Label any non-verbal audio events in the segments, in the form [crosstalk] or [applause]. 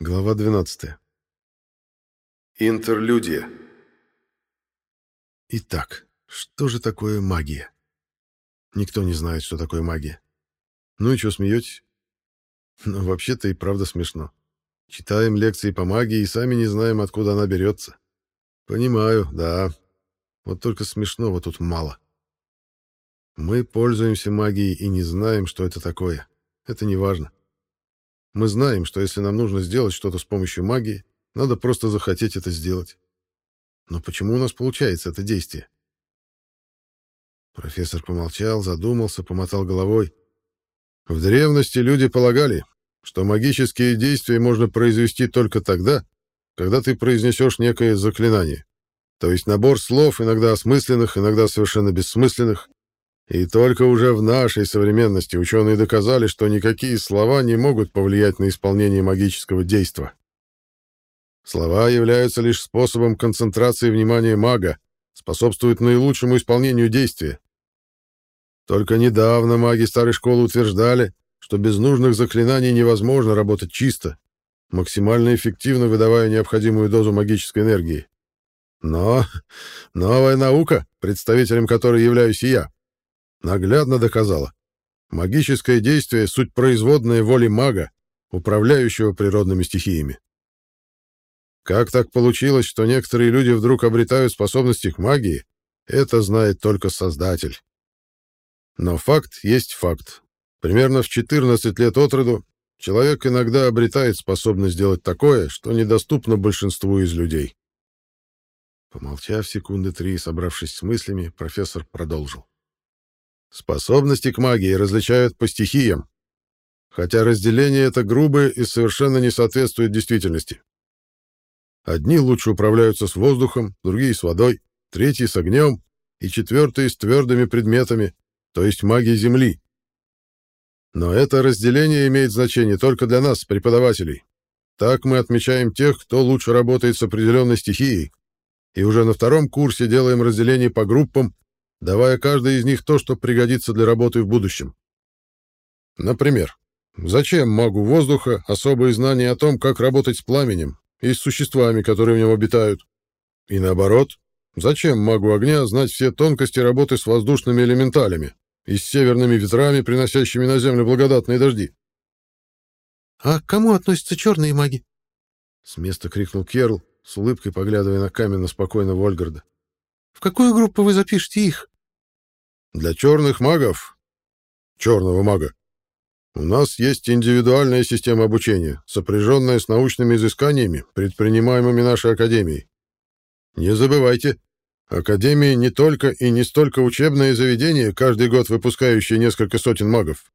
Глава 12. Интерлюдия. Итак, что же такое магия? Никто не знает, что такое магия. Ну и что, смеетесь? Ну, вообще-то и правда смешно. Читаем лекции по магии и сами не знаем, откуда она берется. Понимаю, да. Вот только смешного тут мало. Мы пользуемся магией и не знаем, что это такое. Это не важно. Мы знаем, что если нам нужно сделать что-то с помощью магии, надо просто захотеть это сделать. Но почему у нас получается это действие? Профессор помолчал, задумался, помотал головой. В древности люди полагали, что магические действия можно произвести только тогда, когда ты произнесешь некое заклинание. То есть набор слов, иногда осмысленных, иногда совершенно бессмысленных, и только уже в нашей современности ученые доказали, что никакие слова не могут повлиять на исполнение магического действа. Слова являются лишь способом концентрации внимания мага, способствуют наилучшему исполнению действия. Только недавно маги старой школы утверждали, что без нужных заклинаний невозможно работать чисто, максимально эффективно выдавая необходимую дозу магической энергии. Но [laughs] новая наука, представителем которой являюсь я, наглядно доказала. Магическое действие — суть производная воли мага, управляющего природными стихиями. Как так получилось, что некоторые люди вдруг обретают способности к магии, это знает только Создатель. Но факт есть факт. Примерно в 14 лет от роду человек иногда обретает способность сделать такое, что недоступно большинству из людей. Помолчав секунды три, собравшись с мыслями, профессор продолжил. Способности к магии различают по стихиям, хотя разделение это грубое и совершенно не соответствует действительности. Одни лучше управляются с воздухом, другие с водой, третьи с огнем и четвертые с твердыми предметами, то есть магией Земли. Но это разделение имеет значение только для нас, преподавателей. Так мы отмечаем тех, кто лучше работает с определенной стихией, и уже на втором курсе делаем разделение по группам давая каждой из них то, что пригодится для работы в будущем. Например, зачем магу воздуха особые знания о том, как работать с пламенем и с существами, которые в нем обитают? И наоборот, зачем магу огня знать все тонкости работы с воздушными элементалями и с северными ветрами, приносящими на землю благодатные дожди? «А к кому относятся черные маги?» С места крикнул Керл, с улыбкой поглядывая на каменно спокойно Вольгарда. В какую группу вы запишете их? Для черных магов, черного мага, у нас есть индивидуальная система обучения, сопряженная с научными изысканиями, предпринимаемыми нашей Академией. Не забывайте, Академия не только и не столько учебное заведение, каждый год выпускающее несколько сотен магов.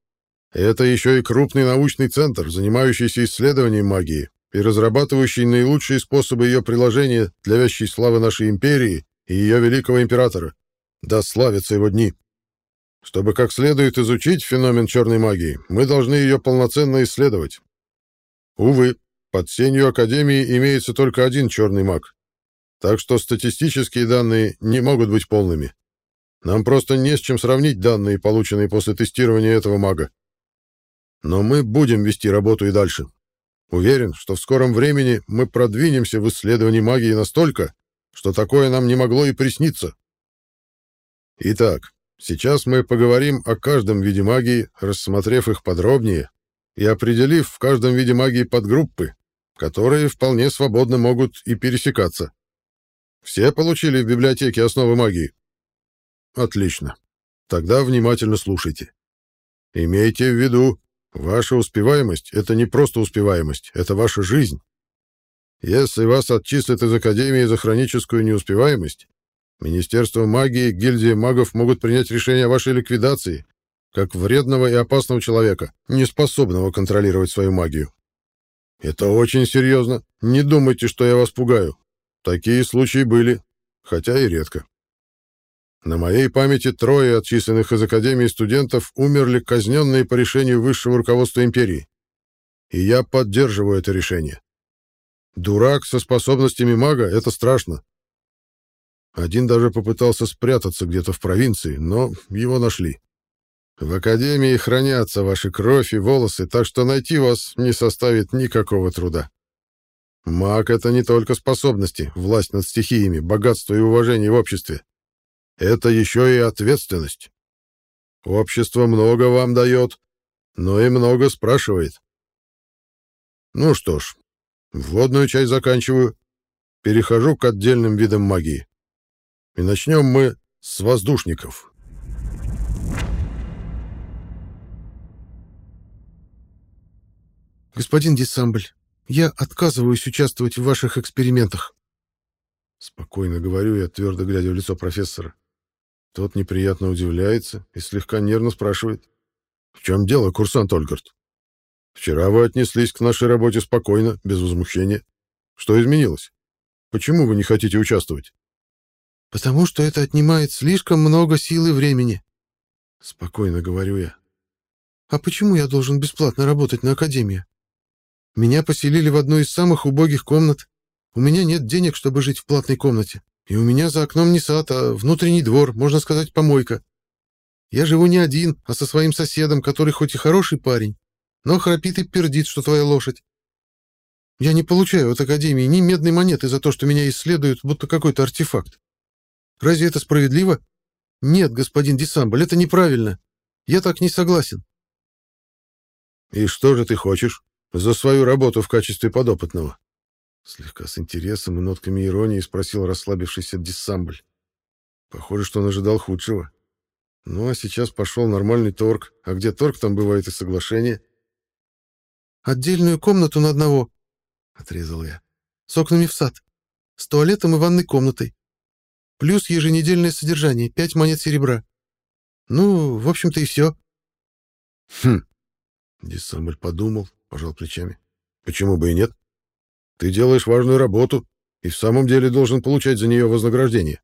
Это еще и крупный научный центр, занимающийся исследованием магии и разрабатывающий наилучшие способы ее приложения для вящей славы нашей империи и ее великого императора. Да славятся его дни. Чтобы как следует изучить феномен черной магии, мы должны ее полноценно исследовать. Увы, под сенью Академии имеется только один черный маг. Так что статистические данные не могут быть полными. Нам просто не с чем сравнить данные, полученные после тестирования этого мага. Но мы будем вести работу и дальше. Уверен, что в скором времени мы продвинемся в исследовании магии настолько, что такое нам не могло и присниться. Итак, сейчас мы поговорим о каждом виде магии, рассмотрев их подробнее и определив в каждом виде магии подгруппы, которые вполне свободно могут и пересекаться. Все получили в библиотеке основы магии? Отлично. Тогда внимательно слушайте. Имейте в виду, ваша успеваемость — это не просто успеваемость, это ваша жизнь. Если вас отчислят из Академии за хроническую неуспеваемость, Министерство магии и гильдия магов могут принять решение о вашей ликвидации, как вредного и опасного человека, не способного контролировать свою магию. Это очень серьезно. Не думайте, что я вас пугаю. Такие случаи были, хотя и редко. На моей памяти трое отчисленных из Академии студентов умерли казненные по решению высшего руководства империи. И я поддерживаю это решение. Дурак со способностями мага — это страшно. Один даже попытался спрятаться где-то в провинции, но его нашли. В Академии хранятся ваши кровь и волосы, так что найти вас не составит никакого труда. Маг — это не только способности, власть над стихиями, богатство и уважение в обществе. Это еще и ответственность. Общество много вам дает, но и много спрашивает. Ну что ж, вводную часть заканчиваю. Перехожу к отдельным видам магии. И начнем мы с воздушников. Господин Десамбль, я отказываюсь участвовать в ваших экспериментах. Спокойно говорю я, твердо глядя в лицо профессора. Тот неприятно удивляется и слегка нервно спрашивает. «В чем дело, курсант Ольгард? Вчера вы отнеслись к нашей работе спокойно, без возмущения. Что изменилось? Почему вы не хотите участвовать?» «Потому что это отнимает слишком много сил и времени», — спокойно говорю я. «А почему я должен бесплатно работать на Академии? Меня поселили в одну из самых убогих комнат. У меня нет денег, чтобы жить в платной комнате. И у меня за окном не сад, а внутренний двор, можно сказать, помойка. Я живу не один, а со своим соседом, который хоть и хороший парень, но храпит и пердит, что твоя лошадь. Я не получаю от Академии ни медной монеты за то, что меня исследуют, будто какой-то артефакт. Разве это справедливо? Нет, господин Десамбль, это неправильно. Я так не согласен. И что же ты хочешь? За свою работу в качестве подопытного? Слегка с интересом и нотками иронии спросил расслабившийся Десамбль. Похоже, что он ожидал худшего. Ну, а сейчас пошел нормальный торг. А где торг, там бывает и соглашение. «Отдельную комнату на одного», — отрезал я. «С окнами в сад. С туалетом и ванной комнатой. Плюс еженедельное содержание, пять монет серебра. Ну, в общем-то и все. Хм. Диссамбль подумал, пожал плечами. Почему бы и нет? Ты делаешь важную работу и в самом деле должен получать за нее вознаграждение.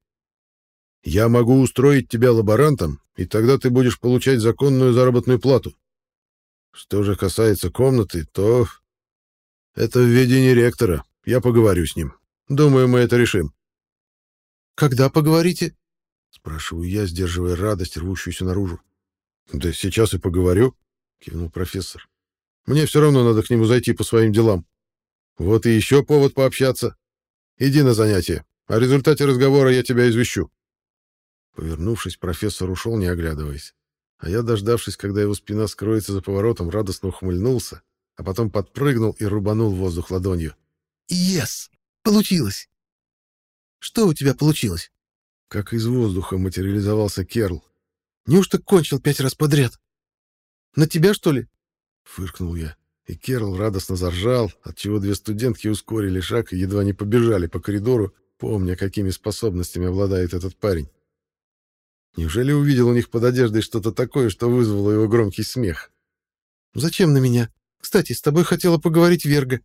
Я могу устроить тебя лаборантом, и тогда ты будешь получать законную заработную плату. Что же касается комнаты, то... Это в ведении ректора. Я поговорю с ним. Думаю, мы это решим. «Когда поговорите?» — спрашиваю я, сдерживая радость, рвущуюся наружу. «Да сейчас и поговорю», — кивнул профессор. «Мне все равно надо к нему зайти по своим делам. Вот и еще повод пообщаться. Иди на занятие. О результате разговора я тебя извещу». Повернувшись, профессор ушел, не оглядываясь. А я, дождавшись, когда его спина скроется за поворотом, радостно ухмыльнулся, а потом подпрыгнул и рубанул воздух ладонью. «Ес! Получилось! Что у тебя получилось? Как из воздуха материализовался Керл. Неужто кончил пять раз подряд? На тебя, что ли? Фыркнул я. И Керл радостно заржал, отчего две студентки ускорили шаг и едва не побежали по коридору, помня, какими способностями обладает этот парень. Неужели увидел у них под одеждой что-то такое, что вызвало его громкий смех? «Зачем на меня? Кстати, с тобой хотела поговорить Верга».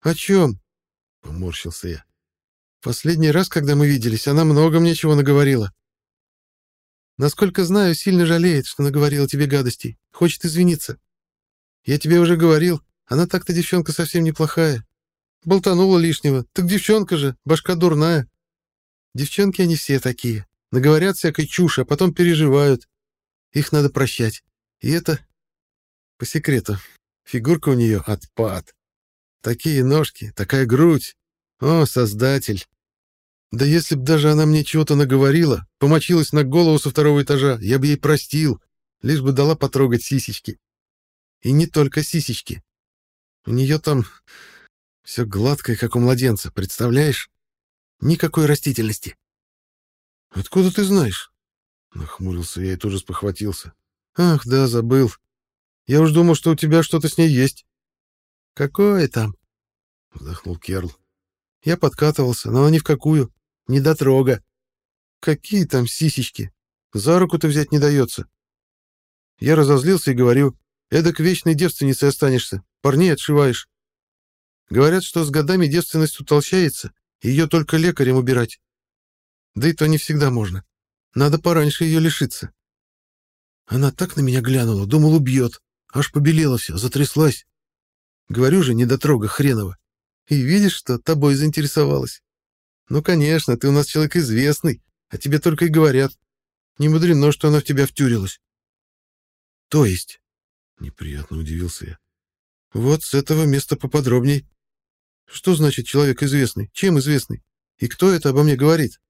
«О чем?» — поморщился я. Последний раз, когда мы виделись, она много мне чего наговорила. Насколько знаю, сильно жалеет, что наговорила тебе гадостей. Хочет извиниться. Я тебе уже говорил, она так-то девчонка совсем неплохая. Болтанула лишнего. Так девчонка же, башка дурная. Девчонки они все такие. Наговорят всякой чуши, а потом переживают. Их надо прощать. И это... По секрету. Фигурка у нее отпад. Такие ножки, такая грудь. О, создатель! Да если б даже она мне чего-то наговорила, помочилась на голову со второго этажа, я бы ей простил, лишь бы дала потрогать сисечки. И не только сисечки. У нее там все гладкое, как у младенца, представляешь? Никакой растительности. «Откуда ты знаешь?» Нахмурился я и тоже спохватился. «Ах, да, забыл. Я уж думал, что у тебя что-то с ней есть». «Какое там?» Вздохнул Керл. Я подкатывался, но ни в какую. Недотрога. Какие там сисечки? За руку-то взять не дается. Я разозлился и говорю, эдак вечной девственницей останешься, парней отшиваешь. Говорят, что с годами девственность утолщается, ее только лекарем убирать. Да и то не всегда можно. Надо пораньше ее лишиться. Она так на меня глянула, думал, убьет. Аж побелела все, затряслась. Говорю же, недотрога хренова. И видишь, что тобой заинтересовалась. Ну, конечно, ты у нас человек известный, а тебе только и говорят. Не мудрено, что она в тебя втюрилась. То есть? Неприятно удивился я. Вот с этого места поподробней. Что значит человек известный? Чем известный? И кто это обо мне говорит?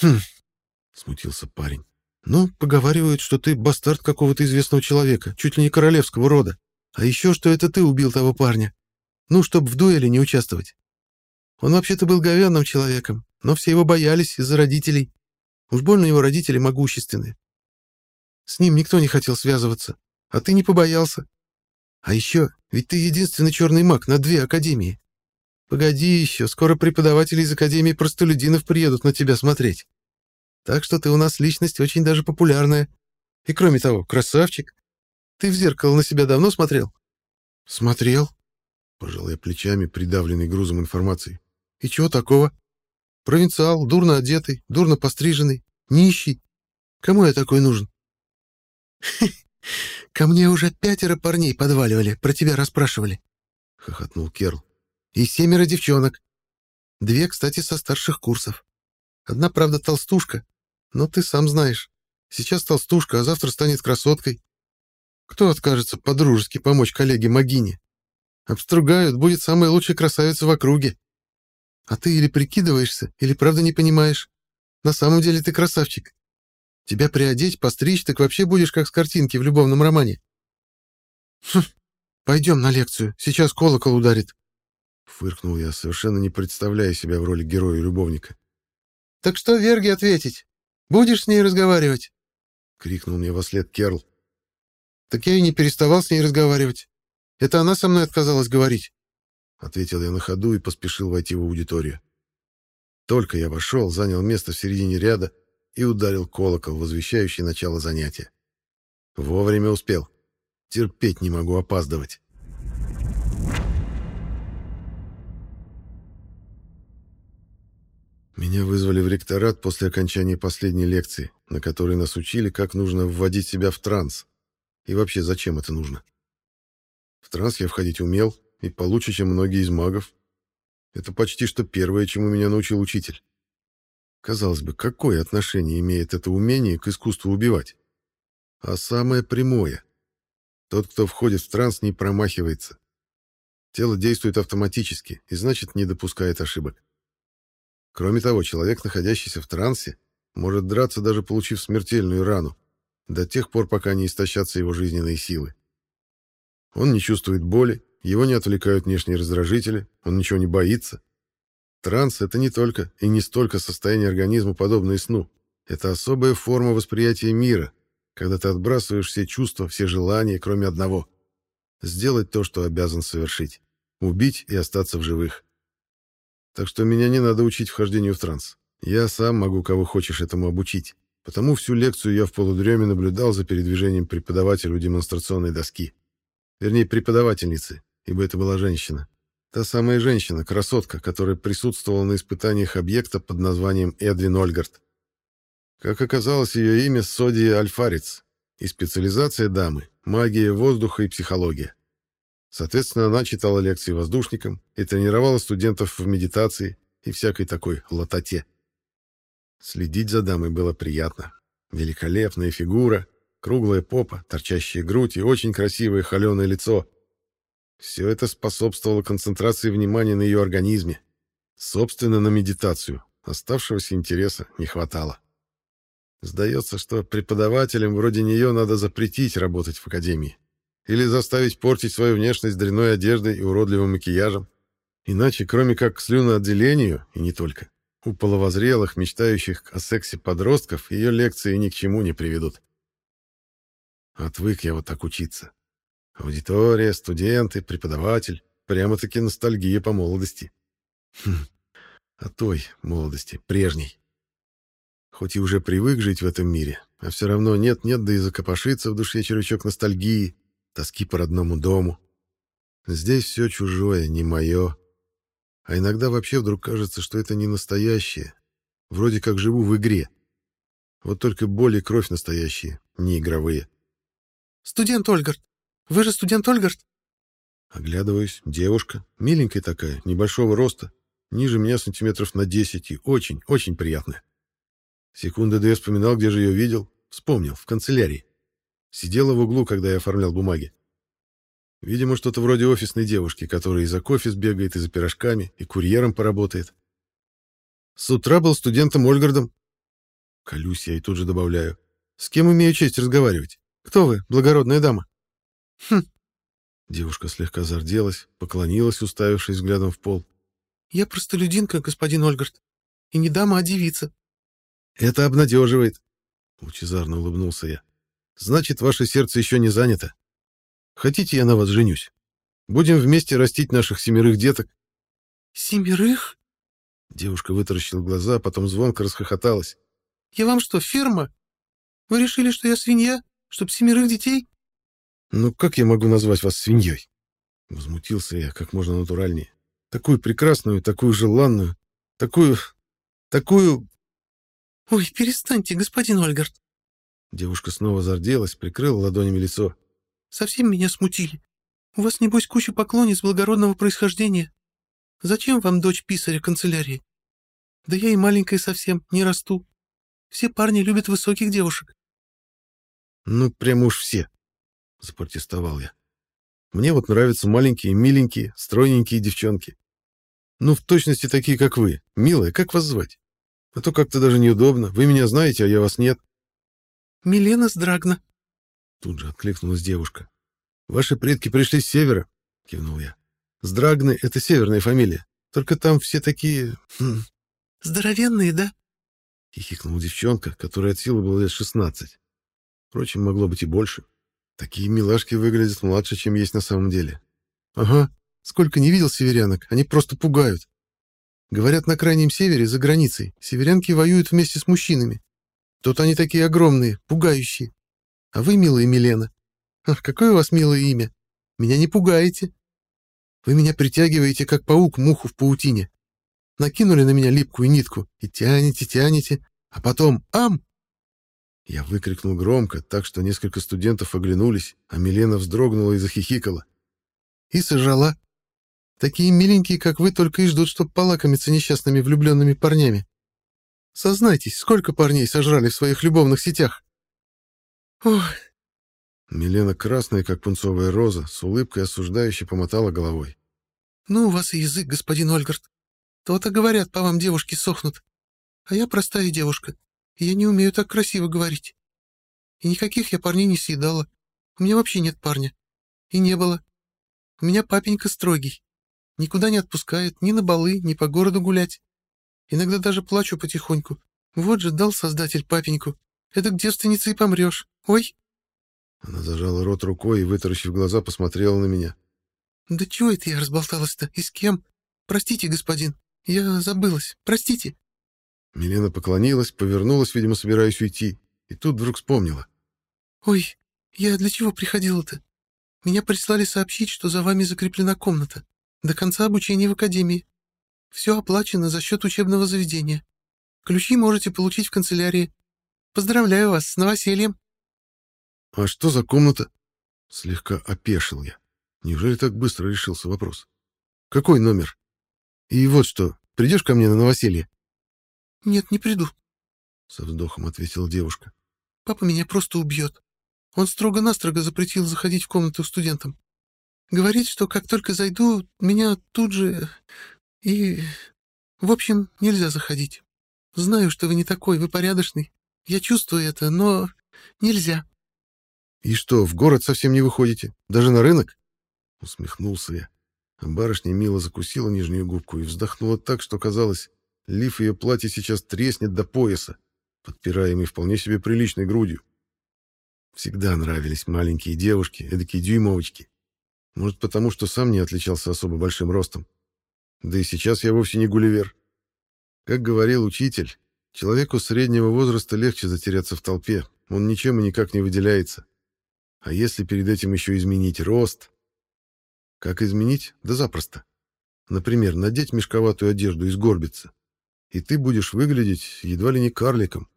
Хм, смутился парень. Ну, поговаривают, что ты бастард какого-то известного человека, чуть ли не королевского рода. А еще, что это ты убил того парня. Ну, чтобы в дуэли не участвовать. Он вообще-то был говенным человеком, но все его боялись из-за родителей. Уж больно его родители могущественные. С ним никто не хотел связываться, а ты не побоялся. А еще, ведь ты единственный черный маг на две академии. Погоди еще, скоро преподаватели из Академии простолюдинов приедут на тебя смотреть. Так что ты у нас личность очень даже популярная. И кроме того, красавчик. Ты в зеркало на себя давно смотрел? Смотрел. Пожал я плечами, придавленный грузом информации. И чего такого? Провинциал, дурно одетый, дурно постриженный, нищий. Кому я такой нужен? [laughs] Ко мне уже пятеро парней подваливали, про тебя расспрашивали. Хохотнул Керл. И семеро девчонок. Две, кстати, со старших курсов. Одна, правда, толстушка, но ты сам знаешь. Сейчас толстушка, а завтра станет красоткой. Кто откажется по-дружески помочь коллеге Магине? Обстругают, будет самая лучшая красавица в округе. А ты или прикидываешься, или правда не понимаешь. На самом деле ты красавчик. Тебя приодеть, постричь, так вообще будешь как с картинки в любовном романе. Хм, пойдем на лекцию, сейчас колокол ударит. Фыркнул я, совершенно не представляя себя в роли героя-любовника. «Так что Верге ответить? Будешь с ней разговаривать?» — крикнул мне во след Керл. «Так я и не переставал с ней разговаривать. Это она со мной отказалась говорить», — ответил я на ходу и поспешил войти в аудиторию. Только я вошел, занял место в середине ряда и ударил колокол, возвещающий начало занятия. Вовремя успел. Терпеть не могу опаздывать. Меня вызвали в ректорат после окончания последней лекции, на которой нас учили, как нужно вводить себя в транс. И вообще, зачем это нужно. В транс я входить умел, и получше, чем многие из магов. Это почти что первое, чему меня научил учитель. Казалось бы, какое отношение имеет это умение к искусству убивать? А самое прямое. Тот, кто входит в транс, не промахивается. Тело действует автоматически и, значит, не допускает ошибок. Кроме того, человек, находящийся в трансе, может драться, даже получив смертельную рану, до тех пор, пока не истощатся его жизненные силы. Он не чувствует боли, его не отвлекают внешние раздражители, он ничего не боится. Транс — это не только и не столько состояние организма, подобное сну. Это особая форма восприятия мира, когда ты отбрасываешь все чувства, все желания, кроме одного — сделать то, что обязан совершить, убить и остаться в живых. Так что меня не надо учить вхождению в транс. Я сам могу кого хочешь этому обучить. Потому всю лекцию я в полудреме наблюдал за передвижением преподавателя у демонстрационной доски. Вернее, преподавательницы, ибо это была женщина. Та самая женщина, красотка, которая присутствовала на испытаниях объекта под названием Эдвин Ольгард. Как оказалось, ее имя Содия Альфарец, и специализация дамы — магия воздуха и психология. Соответственно, она читала лекции воздушникам и тренировала студентов в медитации и всякой такой лототе. Следить за дамой было приятно. Великолепная фигура, круглая попа, торчащая грудь и очень красивое холеное лицо. Все это способствовало концентрации внимания на ее организме. Собственно, на медитацию. Оставшегося интереса не хватало. Сдается, что преподавателям вроде нее надо запретить работать в академии. Или заставить портить свою внешность дрянной одеждой и уродливым макияжем. Иначе, кроме как к слюноотделению, и не только, у половозрелых, мечтающих о сексе подростков, ее лекции ни к чему не приведут. Отвык я вот так учиться. Аудитория, студенты, преподаватель. Прямо-таки ностальгия по молодости. Хм, о той молодости, прежней. Хоть и уже привык жить в этом мире, а все равно нет-нет, да и закопошится в душе червячок ностальгии, тоски по родному дому. Здесь все чужое, не мое. А иногда вообще вдруг кажется, что это не настоящее. Вроде как живу в игре. Вот только боль и кровь настоящие, не игровые. «Студент Ольгард! Вы же студент Ольгард?» Оглядываюсь. Девушка, миленькая такая, небольшого роста, ниже меня сантиметров на десять и очень, очень приятная. Секунды две вспоминал, где же ее видел. Вспомнил, в канцелярии. Сидела в углу, когда я оформлял бумаги. Видимо, что-то вроде офисной девушки, которая и за кофе сбегает, и за пирожками, и курьером поработает. С утра был студентом Ольгардом. Колюсь я и тут же добавляю. С кем имею честь разговаривать? Кто вы, благородная дама? Хм. Девушка слегка зарделась, поклонилась, уставившись взглядом в пол. Я простолюдинка, господин Ольгард. И не дама, а девица. Это обнадеживает. Лучезарно улыбнулся я. Значит, ваше сердце еще не занято. Хотите, я на вас женюсь? Будем вместе растить наших семерых деток. Семерых? Девушка вытаращила глаза, а потом звонко расхохоталась. Я вам что, ферма? Вы решили, что я свинья? Чтоб семерых детей? Ну как я могу назвать вас свиньей? Возмутился я как можно натуральнее. Такую прекрасную, такую желанную, такую... такую... Ой, перестаньте, господин Ольгард. Девушка снова зарделась, прикрыла ладонями лицо. Совсем меня смутили. У вас, небось, куча поклонниц благородного происхождения. Зачем вам дочь писаря канцелярии? Да я и маленькая совсем, не расту. Все парни любят высоких девушек. Ну, прямо уж все, — запротестовал я. Мне вот нравятся маленькие, миленькие, стройненькие девчонки. Ну, в точности такие, как вы. Милая, как вас звать? А то как-то даже неудобно. Вы меня знаете, а я вас нет. Милена Сдрагна. Тут же откликнулась девушка. «Ваши предки пришли с севера», — кивнул я. «Сдрагны — это северная фамилия. Только там все такие... Хм, «Здоровенные, да?» — хихикнула девчонка, которая от силы было лет шестнадцать. Впрочем, могло быть и больше. Такие милашки выглядят младше, чем есть на самом деле. Ага, сколько не видел северянок, они просто пугают. Говорят, на крайнем севере, за границей, северянки воюют вместе с мужчинами. Тут они такие огромные, пугающие. А вы, милая Милена, ах, какое у вас милое имя. Меня не пугаете. Вы меня притягиваете, как паук муху в паутине. Накинули на меня липкую нитку и тянете, тянете, а потом «Ам!» Я выкрикнул громко, так что несколько студентов оглянулись, а Милена вздрогнула и захихикала. И сожрала. Такие миленькие, как вы, только и ждут, чтобы полакомиться несчастными влюбленными парнями. Сознайтесь, сколько парней сожрали в своих любовных сетях? Ох. Милена красная, как пунцовая роза, с улыбкой осуждающе помотала головой. Ну, у вас и язык, господин Ольгард. То-то говорят, по вам девушки сохнут. А я простая девушка, и я не умею так красиво говорить. И никаких я парней не съедала. У меня вообще нет парня. И не было. У меня папенька строгий. Никуда не отпускает, ни на балы, ни по городу гулять. Иногда даже плачу потихоньку. Вот же дал создатель папеньку. Это к девственнице и помрешь. Ой!» Она зажала рот рукой и, вытаращив глаза, посмотрела на меня. «Да чего это я разболталась-то? И с кем? Простите, господин. Я забылась. Простите». Милена поклонилась, повернулась, видимо, собираясь уйти, и тут вдруг вспомнила. «Ой, я для чего приходила-то? Меня прислали сообщить, что за вами закреплена комната. До конца обучения в академии. Все оплачено за счет учебного заведения. Ключи можете получить в канцелярии. Поздравляю вас с новосельем. — А что за комната? — слегка опешил я. Неужели так быстро решился вопрос? — Какой номер? И вот что, придешь ко мне на новоселье? — Нет, не приду, — со вздохом ответила девушка. — Папа меня просто убьет. Он строго-настрого запретил заходить в комнату студентам. Говорит, что как только зайду, меня тут же и... В общем, нельзя заходить. Знаю, что вы не такой, вы порядочный. Я чувствую это, но нельзя. — И что, в город совсем не выходите? Даже на рынок? Усмехнулся я. Барышня мило закусила нижнюю губку и вздохнула так, что казалось, лиф ее платья сейчас треснет до пояса, подпираемый вполне себе приличной грудью. Всегда нравились маленькие девушки, эдакие дюймовочки. Может, потому что сам не отличался особо большим ростом. Да и сейчас я вовсе не Гулливер. Как говорил учитель, человеку среднего возраста легче затеряться в толпе, он ничем и никак не выделяется. А если перед этим еще изменить рост? Как изменить? Да запросто. Например, надеть мешковатую одежду и сгорбиться. И ты будешь выглядеть едва ли не карликом.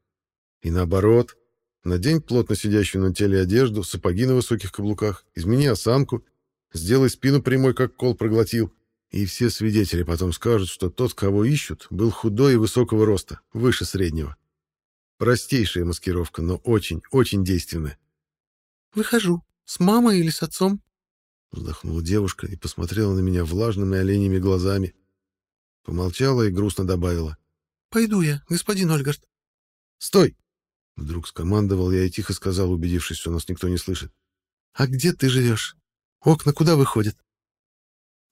И наоборот, надень плотно сидящую на теле одежду, сапоги на высоких каблуках, измени осанку, сделай спину прямой, как кол проглотил, и все свидетели потом скажут, что тот, кого ищут, был худой и высокого роста, выше среднего. Простейшая маскировка, но очень, очень действенная. «Выхожу. С мамой или с отцом?» Вздохнула девушка и посмотрела на меня влажными оленями глазами. Помолчала и грустно добавила. «Пойду я, господин Ольгард». «Стой!» Вдруг скомандовал я и тихо сказал, убедившись, что нас никто не слышит. «А где ты живешь? Окна куда выходят?»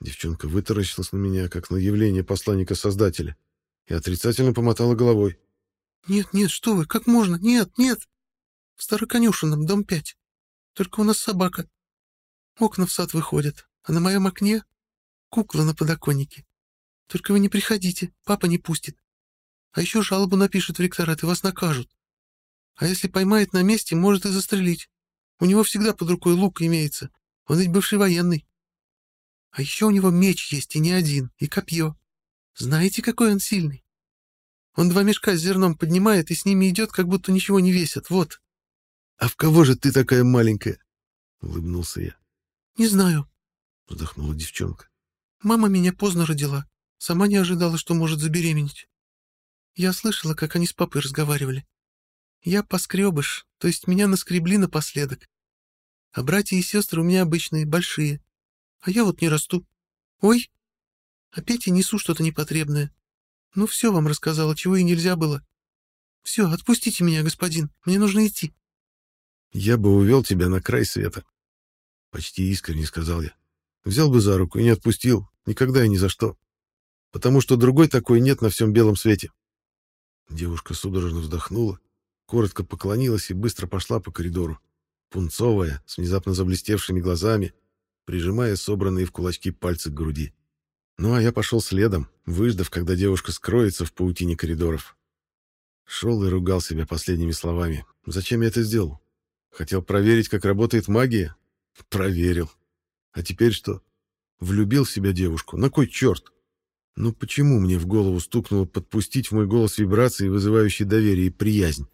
Девчонка вытаращилась на меня, как на явление посланника-создателя, и отрицательно помотала головой. «Нет, нет, что вы, как можно? Нет, нет! В Староконюшенном, дом пять. Только у нас собака. Окна в сад выходят, а на моем окне кукла на подоконнике. Только вы не приходите, папа не пустит. А еще жалобу напишет в ректорат, и вас накажут. А если поймает на месте, может и застрелить. У него всегда под рукой лук имеется. Он ведь бывший военный. А еще у него меч есть, и не один, и копье. Знаете, какой он сильный? Он два мешка с зерном поднимает и с ними идет, как будто ничего не весят. Вот. — А в кого же ты такая маленькая? — улыбнулся я. — Не знаю, — вздохнула девчонка. — Мама меня поздно родила. Сама не ожидала, что может забеременеть. Я слышала, как они с папой разговаривали. Я поскребыш, то есть меня наскребли напоследок. А братья и сестры у меня обычные, большие. А я вот не расту. Ой, опять я несу что-то непотребное. Ну, все вам рассказала, чего и нельзя было. Все, отпустите меня, господин, мне нужно идти. Я бы увел тебя на край света. Почти искренне сказал я. Взял бы за руку и не отпустил, никогда и ни за что. Потому что другой такой нет на всем белом свете. Девушка судорожно вздохнула, коротко поклонилась и быстро пошла по коридору. Пунцовая, с внезапно заблестевшими глазами, прижимая собранные в кулачки пальцы к груди. Ну а я пошел следом, выждав, когда девушка скроется в паутине коридоров. Шел и ругал себя последними словами. Зачем я это сделал? Хотел проверить, как работает магия? Проверил. А теперь что? Влюбил в себя девушку? На кой черт? Ну почему мне в голову стукнуло подпустить в мой голос вибрации, вызывающие доверие и приязнь?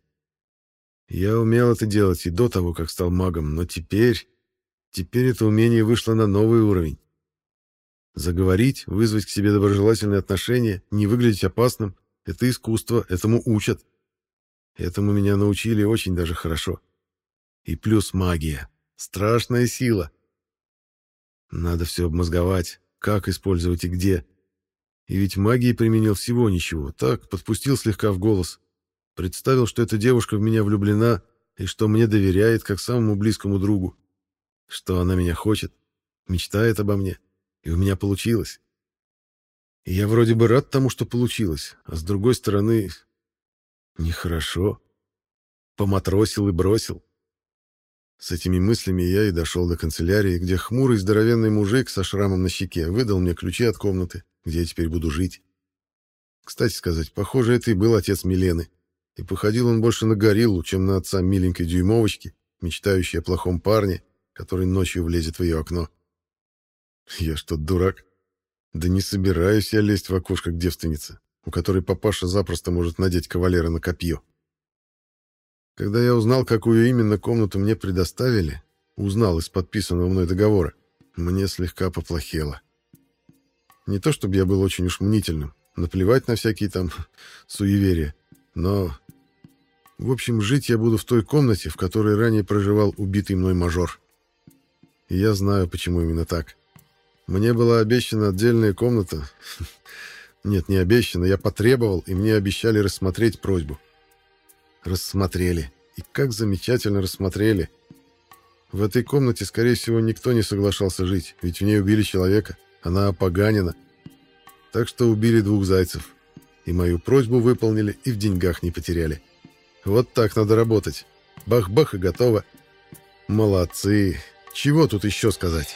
Я умел это делать и до того, как стал магом, но теперь... Теперь это умение вышло на новый уровень. Заговорить, вызвать к себе доброжелательные отношения, не выглядеть опасным — это искусство, этому учат. Этому меня научили очень даже хорошо. И плюс магия. Страшная сила. Надо все обмозговать, как использовать и где. И ведь магии применил всего ничего. Так, подпустил слегка в голос. Представил, что эта девушка в меня влюблена и что мне доверяет как самому близкому другу. Что она меня хочет, мечтает обо мне. И у меня получилось. И я вроде бы рад тому, что получилось, а с другой стороны... Нехорошо. Поматросил и бросил. С этими мыслями я и дошел до канцелярии, где хмурый здоровенный мужик со шрамом на щеке выдал мне ключи от комнаты, где я теперь буду жить. Кстати сказать, похоже, это и был отец Милены. И походил он больше на гориллу, чем на отца миленькой дюймовочки, мечтающей о плохом парне, который ночью влезет в ее окно. Я что, дурак? Да не собираюсь я лезть в окошко к девственнице, у которой папаша запросто может надеть кавалера на копье. Когда я узнал, какую именно комнату мне предоставили, узнал из подписанного мной договора, мне слегка поплохело. Не то чтобы я был очень уж мнительным, наплевать на всякие там [laughs] суеверия, но... В общем, жить я буду в той комнате, в которой ранее проживал убитый мной мажор. И я знаю, почему именно так. Мне была обещана отдельная комната. [laughs] Нет, не обещана, я потребовал, и мне обещали рассмотреть просьбу. Рассмотрели. И как замечательно рассмотрели. В этой комнате, скорее всего, никто не соглашался жить, ведь в ней убили человека. Она опоганена. Так что убили двух зайцев. И мою просьбу выполнили, и в деньгах не потеряли. Вот так надо работать. Бах-бах и готово. Молодцы. Чего тут еще сказать?